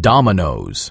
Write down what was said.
Dominoes.